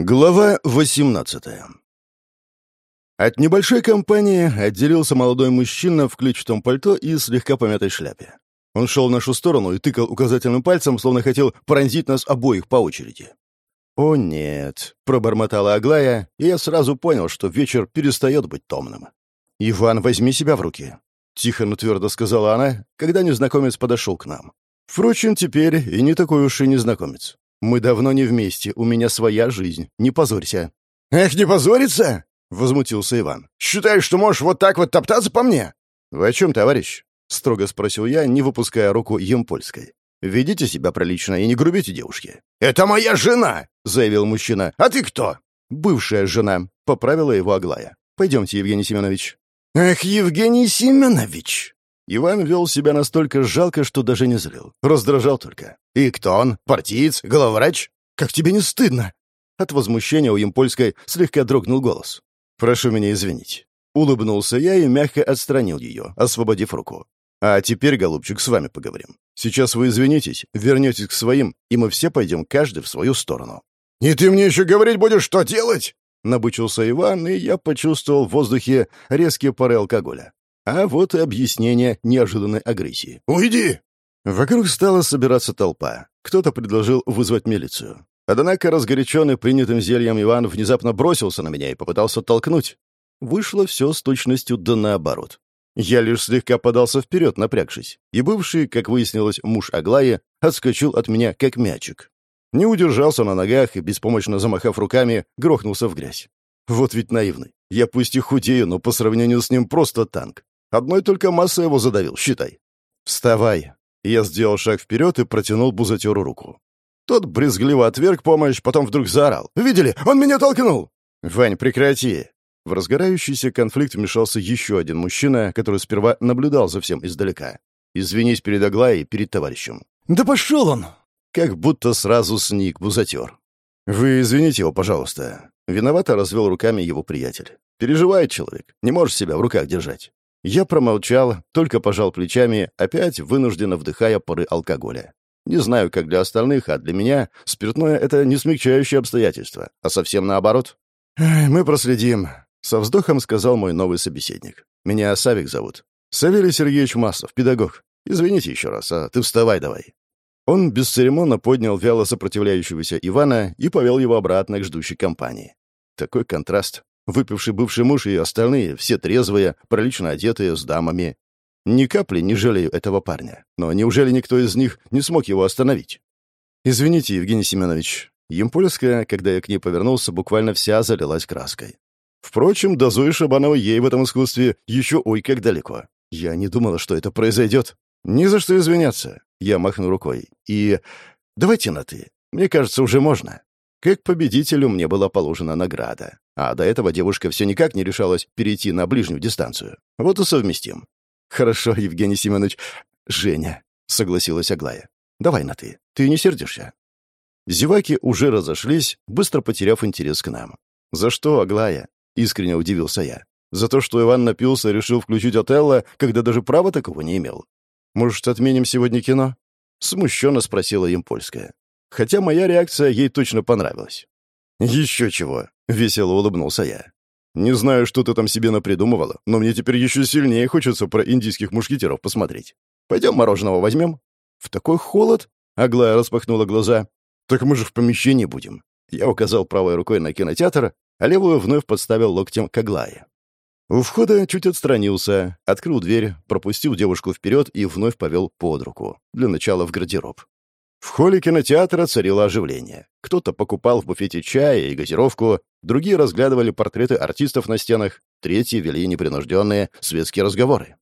Глава 18 От небольшой компании отделился молодой мужчина в клетчатом пальто и слегка помятой шляпе. Он шел в нашу сторону и тыкал указательным пальцем, словно хотел пронзить нас обоих по очереди. «О нет», — пробормотала Аглая, и я сразу понял, что вечер перестает быть томным. «Иван, возьми себя в руки», — тихо, но твердо сказала она, когда незнакомец подошел к нам. Впрочем, теперь и не такой уж и незнакомец. Мы давно не вместе, у меня своя жизнь. Не позорься». «Эх, не позориться?» — возмутился Иван. «Считаешь, что можешь вот так вот топтаться по мне?» «Вы о чем, товарищ?» — строго спросил я, не выпуская руку Емпольской. «Ведите себя прилично и не грубите девушке». «Это моя жена!» — заявил мужчина. «А ты кто?» «Бывшая жена», — поправила его Аглая. «Пойдемте, Евгений Семенович». «Эх, Евгений Семенович!» Иван вел себя настолько жалко, что даже не злил. Раздражал только. «И кто он? Партиец? Главврач? Как тебе не стыдно?» От возмущения у Емпольской слегка дрогнул голос. «Прошу меня извинить». Улыбнулся я и мягко отстранил ее, освободив руку. «А теперь, голубчик, с вами поговорим. Сейчас вы извинитесь, вернетесь к своим, и мы все пойдем каждый в свою сторону». «И ты мне еще говорить будешь, что делать?» Набучился Иван, и я почувствовал в воздухе резкие пары алкоголя. А вот и объяснение неожиданной агрессии. «Уйди!» Вокруг стала собираться толпа. Кто-то предложил вызвать милицию. Однако разгоряченный принятым зельем Иван внезапно бросился на меня и попытался толкнуть. Вышло все с точностью да наоборот. Я лишь слегка подался вперед, напрягшись, и бывший, как выяснилось, муж Аглаи отскочил от меня, как мячик. Не удержался на ногах и, беспомощно замахав руками, грохнулся в грязь. Вот ведь наивный. Я пусть и худею, но по сравнению с ним просто танк. Одной только массой его задавил, считай. «Вставай!» Я сделал шаг вперед и протянул бузатеру руку. Тот брезгливо отверг помощь, потом вдруг заорал. «Видели? Он меня толкнул!» «Вань, прекрати!» В разгорающийся конфликт вмешался еще один мужчина, который сперва наблюдал за всем издалека. «Извинись перед Аглаей, перед товарищем». «Да пошел он!» Как будто сразу сник бузатер. «Вы извините его, пожалуйста». Виновато развел руками его приятель. «Переживает человек, не может себя в руках держать. Я промолчал, только пожал плечами, опять вынужденно вдыхая поры алкоголя. Не знаю, как для остальных, а для меня спиртное — это не смягчающее обстоятельство, а совсем наоборот. «Мы проследим», — со вздохом сказал мой новый собеседник. «Меня Савик зовут. Савелий Сергеевич Маслов, педагог. Извините еще раз, а ты вставай давай». Он бесцеремонно поднял вяло сопротивляющегося Ивана и повел его обратно к ждущей компании. Такой контраст. Выпивший бывший муж и остальные, все трезвые, прилично одетые, с дамами. Ни капли не жалею этого парня. Но неужели никто из них не смог его остановить? «Извините, Евгений Семенович». Емпольская, когда я к ней повернулся, буквально вся залилась краской. Впрочем, до Зои Шабановой ей в этом искусстве еще ой как далеко. Я не думала, что это произойдет. Ни за что извиняться. Я махну рукой. И давайте на «ты». Мне кажется, уже можно. Как победителю мне была положена награда. А до этого девушка все никак не решалась перейти на ближнюю дистанцию. Вот и совместим. «Хорошо, Евгений Семенович. Женя», — согласилась Аглая. «Давай на «ты». Ты не сердишься?» Зеваки уже разошлись, быстро потеряв интерес к нам. «За что, Аглая?» — искренне удивился я. «За то, что Иван напился и решил включить Отелло, когда даже права такого не имел. Может, отменим сегодня кино?» Смущенно спросила им польская. Хотя моя реакция ей точно понравилась. «Еще чего!» — весело улыбнулся я. «Не знаю, что ты там себе напридумывала, но мне теперь еще сильнее хочется про индийских мушкетеров посмотреть. Пойдем мороженого возьмем?» «В такой холод?» — Аглая распахнула глаза. «Так мы же в помещении будем». Я указал правой рукой на кинотеатр, а левую вновь подставил локтем к Аглае. У входа чуть отстранился, открыл дверь, пропустил девушку вперед и вновь повел под руку. Для начала в гардероб. В холле кинотеатра царило оживление. Кто-то покупал в буфете чая и газировку, другие разглядывали портреты артистов на стенах, третьи вели непринужденные светские разговоры.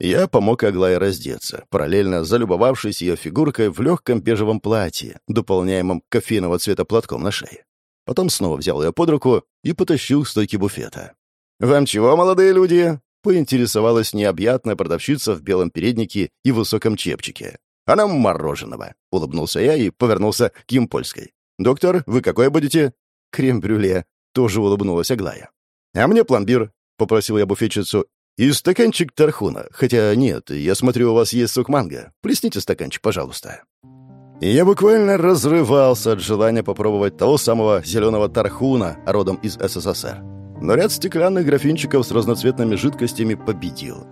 Я помог Аглае раздеться, параллельно залюбовавшись ее фигуркой в легком бежевом платье, дополняемом кофейного цвета платком на шее. Потом снова взял ее под руку и потащил к стойке буфета. «Вам чего, молодые люди?» — поинтересовалась необъятная продавщица в белом переднике и высоком чепчике. «А нам мороженого», — улыбнулся я и повернулся к Емпольской. «Доктор, вы какое будете?» «Крем-брюле», — тоже улыбнулась Аглая. «А мне пломбир», — попросил я буфетчицу. «И стаканчик тархуна. Хотя нет, я смотрю, у вас есть сок манго. Плесните стаканчик, пожалуйста». Я буквально разрывался от желания попробовать того самого зеленого тархуна, родом из СССР. Но ряд стеклянных графинчиков с разноцветными жидкостями победил.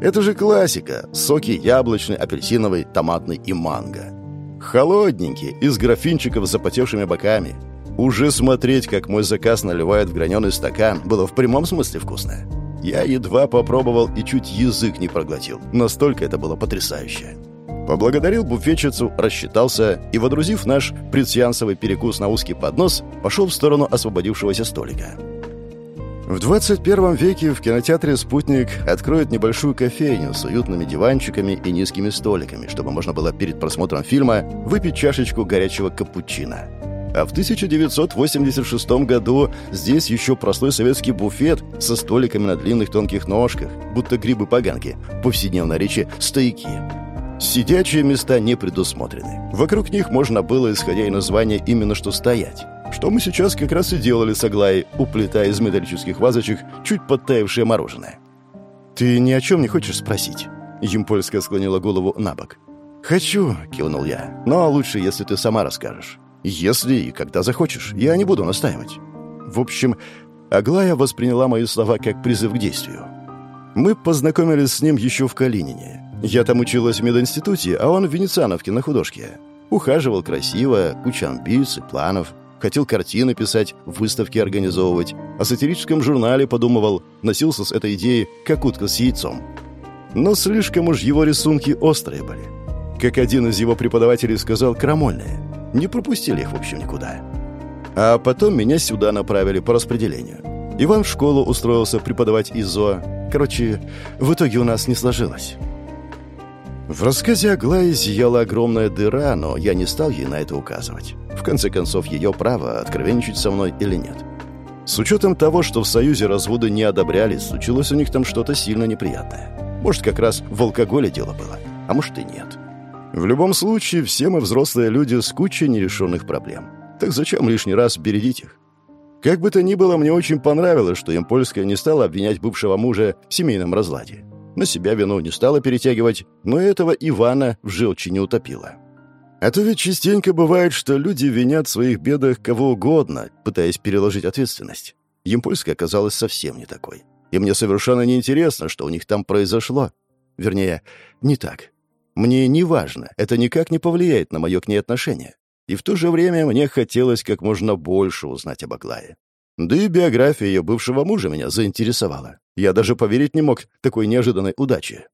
Это же классика. Соки яблочный, апельсиновый, томатный и манго. Холодненькие, из графинчиков с запотевшими боками. Уже смотреть, как мой заказ наливают в граненый стакан, было в прямом смысле вкусно. Я едва попробовал и чуть язык не проглотил. Настолько это было потрясающе. Поблагодарил буфетчицу, рассчитался и, водрузив наш предсеансовый перекус на узкий поднос, пошел в сторону освободившегося столика. В 21 веке в кинотеатре «Спутник» откроют небольшую кофейню с уютными диванчиками и низкими столиками, чтобы можно было перед просмотром фильма выпить чашечку горячего капучино. А в 1986 году здесь еще простой советский буфет со столиками на длинных тонких ножках, будто грибы-поганки, повседневной речи «стояки». Сидячие места не предусмотрены. Вокруг них можно было, исходя из названия, именно что стоять. Что мы сейчас как раз и делали с Аглаей, уплетая из металлических вазочек чуть подтаявшее мороженое. «Ты ни о чем не хочешь спросить?» Емпольская склонила голову на бок. «Хочу», — кивнул я. «Но лучше, если ты сама расскажешь. Если и когда захочешь, я не буду настаивать». В общем, Аглая восприняла мои слова как призыв к действию. Мы познакомились с ним еще в Калинине. Я там училась в мединституте, а он в Венециановке на художке. Ухаживал красиво, куча амбиций, планов. Хотел картины писать, выставки организовывать. О сатирическом журнале подумывал, носился с этой идеей, как утка с яйцом. Но слишком уж его рисунки острые были. Как один из его преподавателей сказал, крамольные. Не пропустили их, в общем, никуда. А потом меня сюда направили по распределению. Иван в школу устроился преподавать ИЗО. Короче, в итоге у нас не сложилось. В рассказе Аглаи зияла огромная дыра, но я не стал ей на это указывать. В конце концов, ее право, откровенничать со мной или нет. С учетом того, что в Союзе разводы не одобрялись, случилось у них там что-то сильно неприятное. Может, как раз в алкоголе дело было, а может и нет. В любом случае, все мы взрослые люди с кучей нерешенных проблем. Так зачем лишний раз бередить их? Как бы то ни было, мне очень понравилось, что Импольская не стала обвинять бывшего мужа в семейном разладе. На себя вину не стала перетягивать, но этого Ивана в желчи не утопила. А то ведь частенько бывает, что люди винят в своих бедах кого угодно, пытаясь переложить ответственность. Емпольская оказалась совсем не такой. И мне совершенно не интересно, что у них там произошло. Вернее, не так. Мне не важно, это никак не повлияет на мое к ней отношение. И в то же время мне хотелось как можно больше узнать об Аглае. Да и биография ее бывшего мужа меня заинтересовала. Я даже поверить не мог такой неожиданной удаче.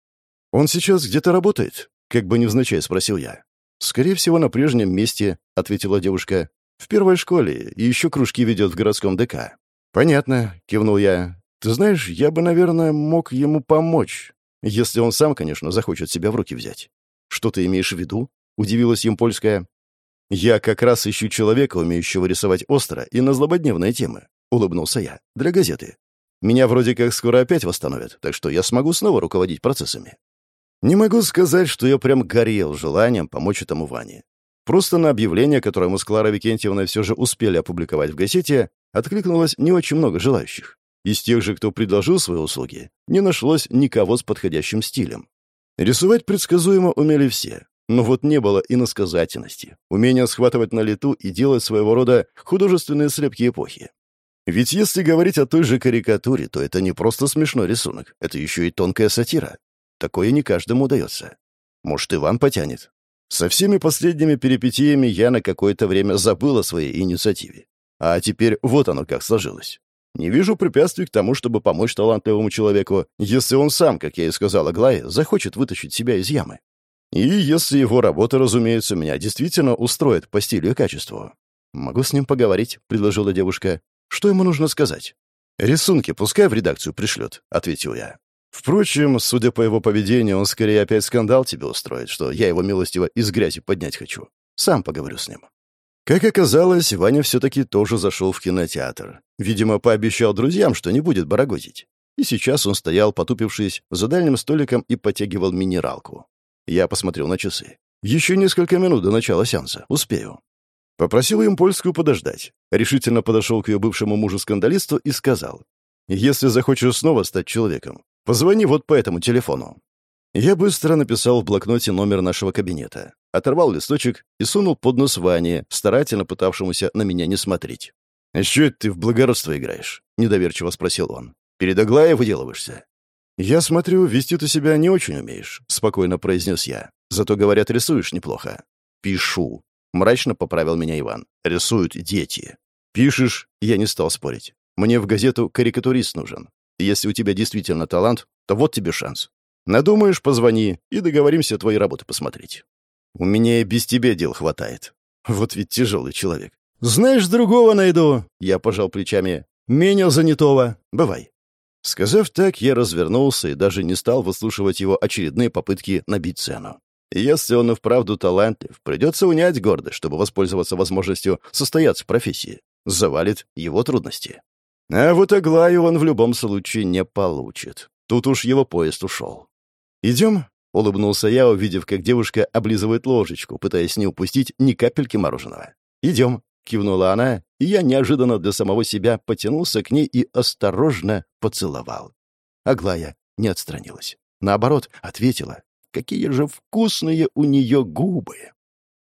«Он сейчас где-то работает?» — как бы невзначай спросил я. «Скорее всего, на прежнем месте», — ответила девушка. «В первой школе и еще кружки ведет в городском ДК». «Понятно», — кивнул я. «Ты знаешь, я бы, наверное, мог ему помочь, если он сам, конечно, захочет себя в руки взять». «Что ты имеешь в виду?» — удивилась им польская. «Я как раз ищу человека, умеющего рисовать остро и на злободневные темы улыбнулся я. «Для газеты. Меня вроде как скоро опять восстановят, так что я смогу снова руководить процессами». Не могу сказать, что я прям горел желанием помочь этому Ване. Просто на объявление, которое мы с Кларой Викентьевной все же успели опубликовать в газете, откликнулось не очень много желающих. Из тех же, кто предложил свои услуги, не нашлось никого с подходящим стилем. Рисовать предсказуемо умели все, но вот не было и насказательности, умения схватывать на лету и делать своего рода художественные слепки эпохи. Ведь если говорить о той же карикатуре, то это не просто смешной рисунок, это еще и тонкая сатира. Такое не каждому удается. Может, Иван потянет. Со всеми последними перипетиями я на какое-то время забыл о своей инициативе. А теперь вот оно как сложилось. Не вижу препятствий к тому, чтобы помочь талантливому человеку, если он сам, как я и сказал Аглае, захочет вытащить себя из ямы. И если его работа, разумеется, меня действительно устроит по стилю и качеству. «Могу с ним поговорить», — предложила девушка. Что ему нужно сказать? «Рисунки пускай в редакцию пришлет», — ответил я. Впрочем, судя по его поведению, он скорее опять скандал тебе устроит, что я его милостиво из грязи поднять хочу. Сам поговорю с ним. Как оказалось, Ваня все-таки тоже зашел в кинотеатр. Видимо, пообещал друзьям, что не будет барагозить. И сейчас он стоял, потупившись, за дальним столиком и потягивал минералку. Я посмотрел на часы. Еще несколько минут до начала сеанса. Успею. Попросил им польскую подождать. Решительно подошел к ее бывшему мужу-скандалисту и сказал, «Если захочешь снова стать человеком, позвони вот по этому телефону». Я быстро написал в блокноте номер нашего кабинета, оторвал листочек и сунул под нос Ване, старательно пытавшемуся на меня не смотреть. «А что это ты в благородство играешь?» — недоверчиво спросил он. «Перед Аглаей выделываешься?» «Я смотрю, вести ты себя не очень умеешь», — спокойно произнес я. «Зато, говорят, рисуешь неплохо». «Пишу», — мрачно поправил меня Иван. «Рисуют дети». «Пишешь?» — я не стал спорить. «Мне в газету карикатурист нужен. Если у тебя действительно талант, то вот тебе шанс. Надумаешь, позвони, и договоримся твои работы посмотреть. У меня и без тебя дел хватает. Вот ведь тяжелый человек. Знаешь, другого найду. Я пожал плечами. Менее занятого. Бывай. Сказав так, я развернулся и даже не стал выслушивать его очередные попытки набить цену. Если он и вправду талантлив, придется унять гордость, чтобы воспользоваться возможностью состояться в профессии. Завалит его трудности. А вот Аглаю он в любом случае не получит. Тут уж его поезд ушел. «Идем?» — улыбнулся я, увидев, как девушка облизывает ложечку, пытаясь не упустить ни капельки мороженого. «Идем», — кивнула она, и я неожиданно для самого себя потянулся к ней и осторожно поцеловал. Аглая не отстранилась. Наоборот, ответила. «Какие же вкусные у нее губы!»